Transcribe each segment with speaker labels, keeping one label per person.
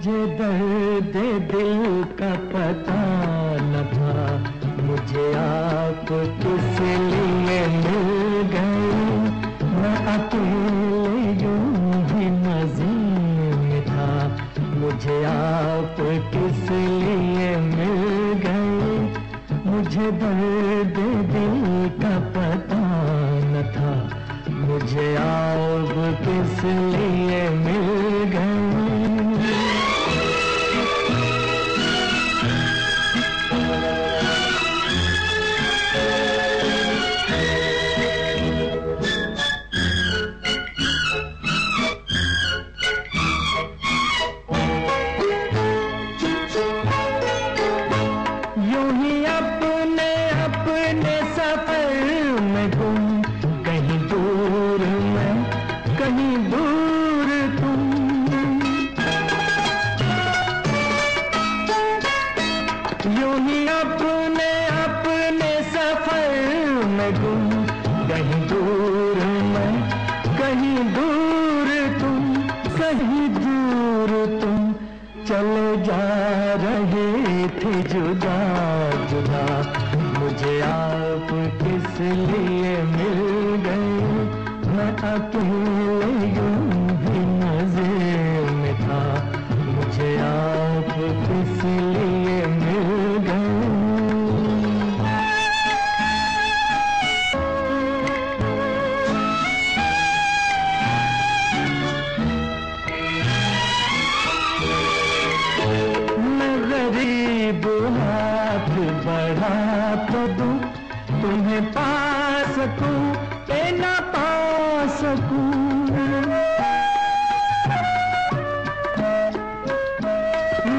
Speaker 1: मुझे दर्द दिल का पता न था। मुझे आप किस लिए मिल गए? मैं अकेले यूँ ही नजीम था। मुझे आप किस लिए मिल गए? मुझे दर्द दिल का पता न था। मुझे आप किस लिए सफ़र में गुम कहीं दूर मैं, कहीं दूर तुम। यूँ ही अपने अपने सफ़र मैं गुम कहीं दूर मैं, कहीं दूर तुम, कहीं दूर तुम। चले जा रहे थे जुदा जुदा। इसलिए मिल गई मैं अकेले यूँ ही नज़र में था। मुझे आप इसलिए मिल गई बढ़ा तो दू। तुम्हें पा सकूँ के ना पा सकूँ।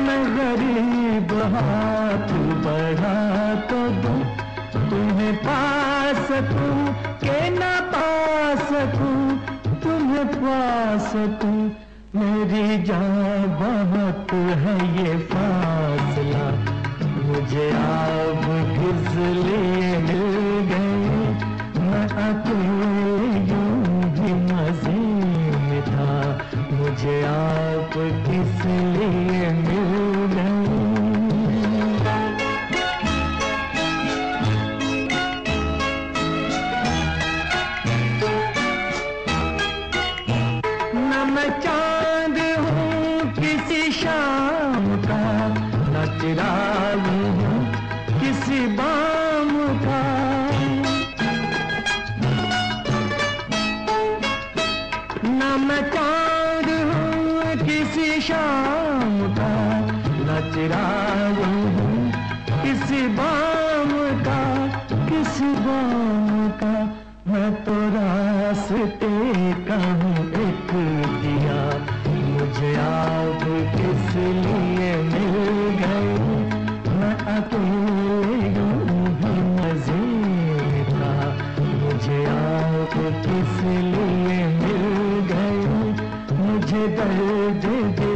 Speaker 1: मैं गरीब हाथ बढ़ा तो दूँ तुम्हें पा सकूँ के ना पा सकूँ, तुम्हें पा सकूँ। मेरी जान बहुत है ये फासला, मुझे आप घिस ले। आप किस लिए मिलना मैं चाँद हूँ किसी शाम का न हूँ किसी बाम का। न मैं चाँद हूँ किसी शाम का न चिराग हूँ। किसी बाम का, किसी बाम का। मैं तो रास्ते कम एक दिया। मुझे आप किस लिए मिल गए मैं अकेले मज़े का। मुझे आप किस लिए मिल मुझे दर्द दे